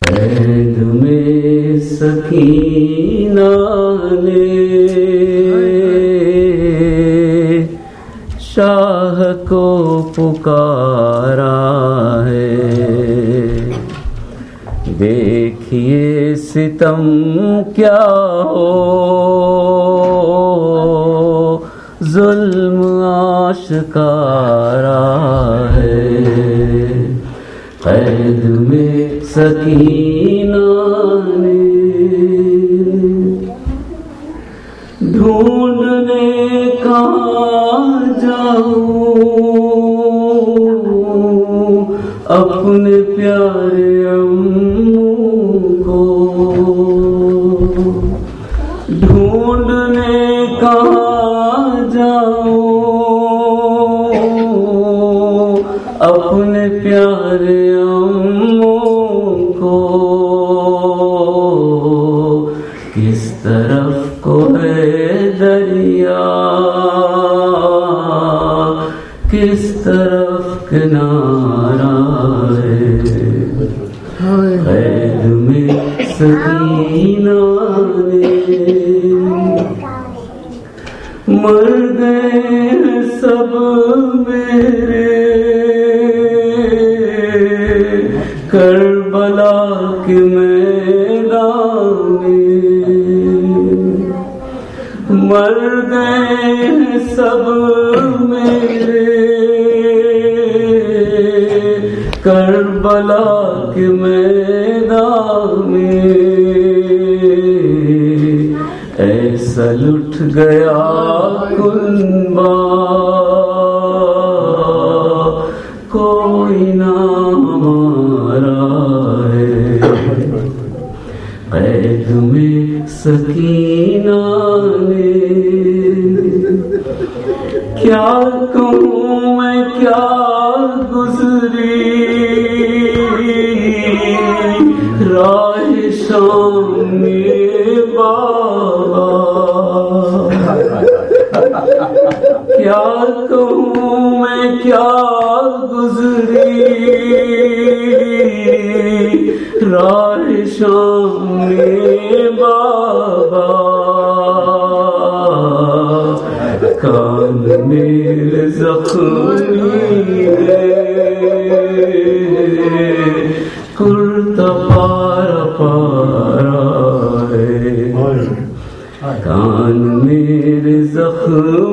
قید میں سکینہ نے شاہ کو پکارا ہے۔ دیکھیے ستم کیا ہو۔ ظلم آشکارا ہے۔ قید میں سکینہ نے ڈھونڈنے کہاں جاؤں اپنے پیارے امو کو ڈھونڈنے کہاں جاؤں اپنے پیارے امو سکینہ مر گئے سب میرے کربلا کے میدان مر گئے سب میرے کربلا کے میدان میں۔ ایسا لٹ گیا کنبا کوئی نہ ہمارا ہے۔ قید میں سکینہ کیا کہوں میں کیا گزری راہ شام میں بابا؟ کان میرے زخمی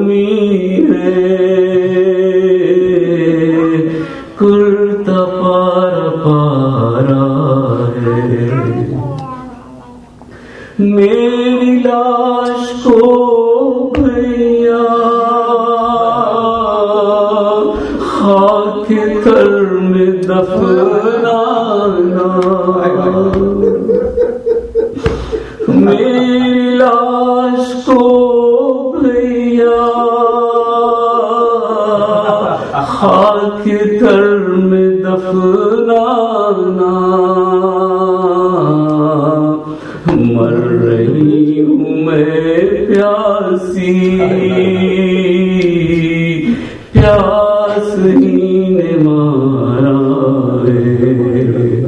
زخمی ہے۔ کرتا پارا پارا ہے۔ میری لاش کو بھیا خاک تر میں دفنانا۔ مر رہی ہوں میں پیاسی۔ پیاس ہی نے مارا ہے۔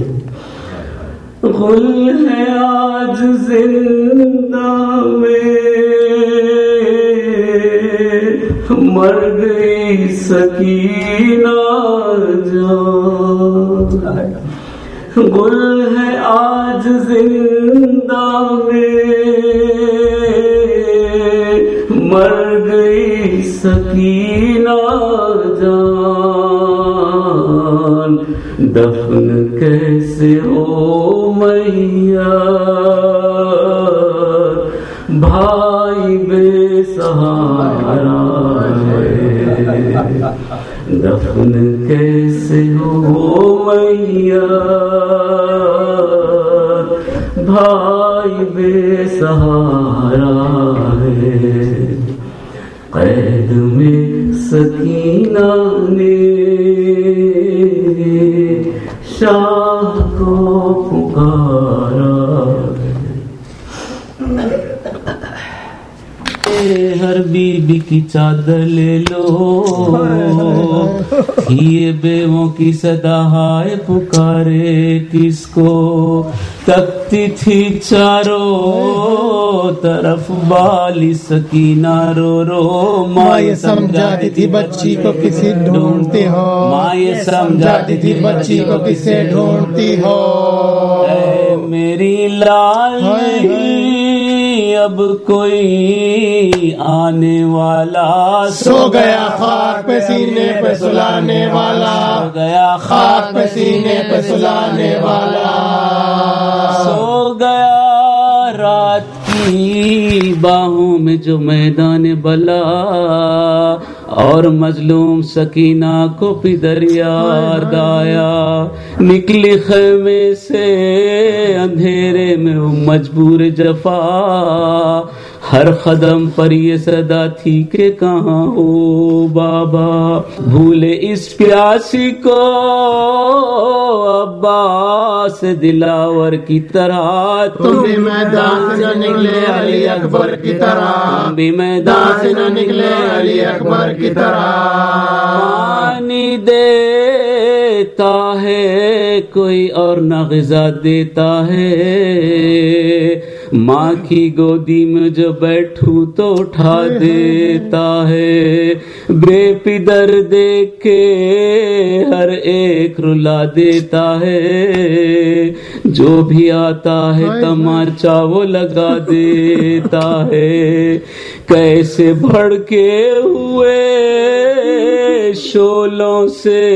غل ہے آج زندہ میں۔ مر گئی سکینہ جان۔ گل ہے آج زندہ میں۔ مر گئی سکینہ جان۔ دفن کیسے ہو میاں بھائی بے سہارا ہے۔ دفن کیسے ہو بھائی بے سہارا ہے۔ قید میں سکینہ نے میرے ہر بیوی کی چادر لے لو۔ یہ بیووں کی صدا ہائے پکارے کس کو؟ تکتی تھی چاروں طرف بالی سکینہ رو رو۔ ماں یہ سمجھاتی تھی بچی کو کسی ڈھونڈتی ہو۔ ماں یہ سمجھاتی تھی بچی کو کسے ڈھونڈتی ہو۔ میری لال اب کوئی آنے والا سو گیا خاک پہ سینے پہ سلانے والا۔ گیا خاک پہ سینے پہ سلانے والا۔ سو گیا رات کی باہوں میں جو میدان بلا۔ اور مظلوم سکینہ کو پی یار دایا نکلی خیمے سے اندھیرے میں مجبور جفا۔ ہر قدم پر یہ صدا تھی کہ کہاں ہو بابا؟ بھولے اس پیاسی کو عباس دلاور کی طرح تم بھی میدان سے نہ نکلے علی اکبر کی طرح۔ تم بھی میدان سے نہ نکلے علی اکبر کی طرح۔ پانی دیتا ہے کوئی اور نہ غذا دیتا ہے۔ ماں کی گودی میں جو بیٹھوں تو اٹھا دیتا ہے۔ بے پدر دیکھ کے ہر ایک رلا دیتا ہے۔ جو بھی آتا ہے تمارچا وہ لگا دیتا ہے۔ کیسے بھڑکے ہوئے شولوں سے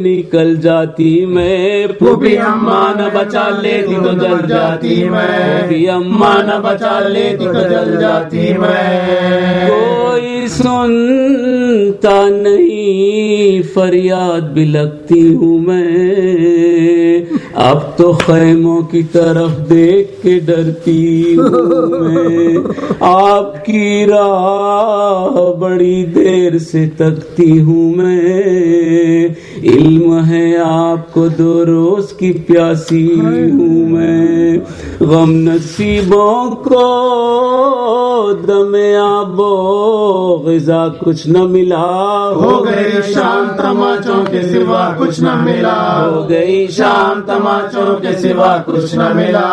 نکل جاتی میں۔ پھوپھی اماں نہ بچا لیتی تو جل جاتی میں۔ پھوپھی اماں نہ بچا لیتی تو جل جاتی میں۔ کوئی سنتا نہیں، فریاد بھی لگتی ہوں میں۔ اب تو خیموں کی طرف دیکھ کے ڈرتی ہوں میں۔ آپ کی راہ بڑی دیر سے تکتی ہوں میں۔ علم ہے آپ کو دو روز کی پیاسی ہوں میں۔ غم نصیبوں کو دم آب غذا کچھ نہ ملا۔ ہو گئی شام تماچوں کے سوا کچھ نہ ملا۔ ہو گئی شام تماچ پانچوں کے سوا کچھ نہ ملا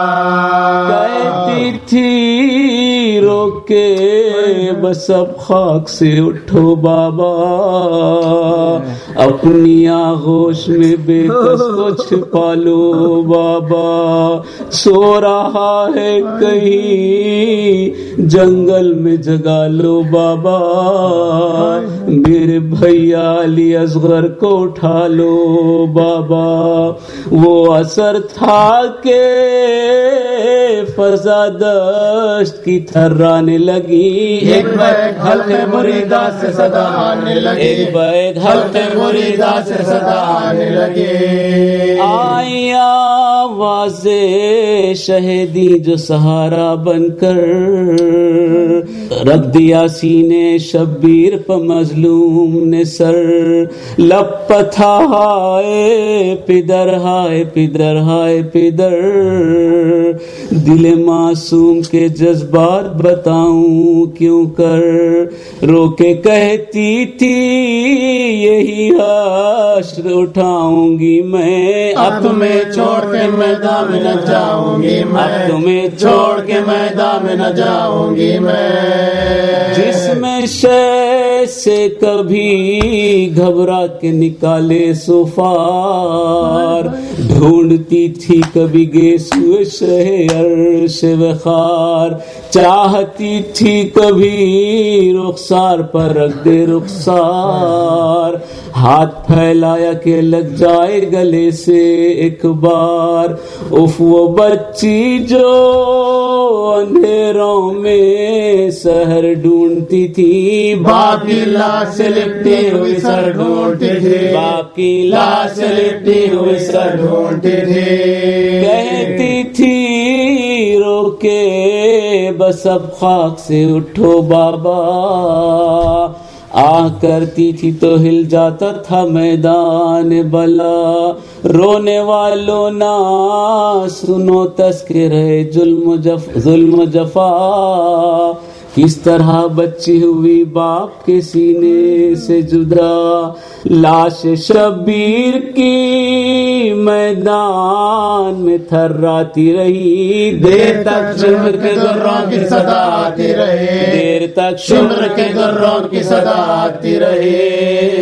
کہتی تھی رو کے بس اب خاک سے اٹھو بابا اپنی آغوش میں بے کس کو چھپا لو بابا۔ سو رہا ہے کہیں جنگل میں جگا لو بابا۔ میرے بھیا علی اصغر کو اٹھا لو بابا۔ وہ اثر تھا کہ فرزادشت کی تھرانے لگی۔ ایک بیگ حلق مریدا سے صدا آنے لگی۔ ایک بیگ حلق مریدا سے صدا آنے لگی۔ آئیا آواز شہدی جو سہارا بن کر رکھ دیا سینے شبیر پہ مظلوم نے سر۔ لپ تھا ہائے پدر ہائے پدر ہائے پدر۔ دل معصوم کے جذبات بتاؤں کیوں کر؟ رو کے کہتی تھی، یہی حشر اٹھاؤں گی میں۔ اب میں چھوڑ کے میدان میں نہ جاؤں گی میں۔ تمہیں چھوڑ کے میدان میں نہ جاؤں گی میں۔ جس میں شیر سے کبھی گھبرا کے نکالے سفار۔ ڈھونڈتی تھی کبھی گیسو شہر سے بخار چاہتی تھی کبھی رخسار پر رکھ دے رخسار۔ ہاتھ پھیلایا کہ لگ جائے گلے سے ایک بار۔ اف وہ بچی جو اندھیروں میں سہر ڈھونڈتی تھی۔ باپ کی لاش لپٹے ہوئے سر ڈھونڈتے تھے۔ باپ کی لاش لپٹے ہوئے سر ڈھونڈتے تھے۔ کہتی تھی رو کے بس اب خاک سے اٹھو بابا۔ آ کرتی تھی تو ہل جاتا تھا میدان بلا۔ رونے والوں نہ سنو تسکر ظلم جف، ظلم جفا۔ کس طرح بچی ہوئی باپ کے سینے سے جدا؟ لاش شبیر کی میدان میں تھراتی رہی۔ دیر تک شمر کے گروں کی صدا آتی رہے دیر تک شمر کے گروں کی صدا آتی رہے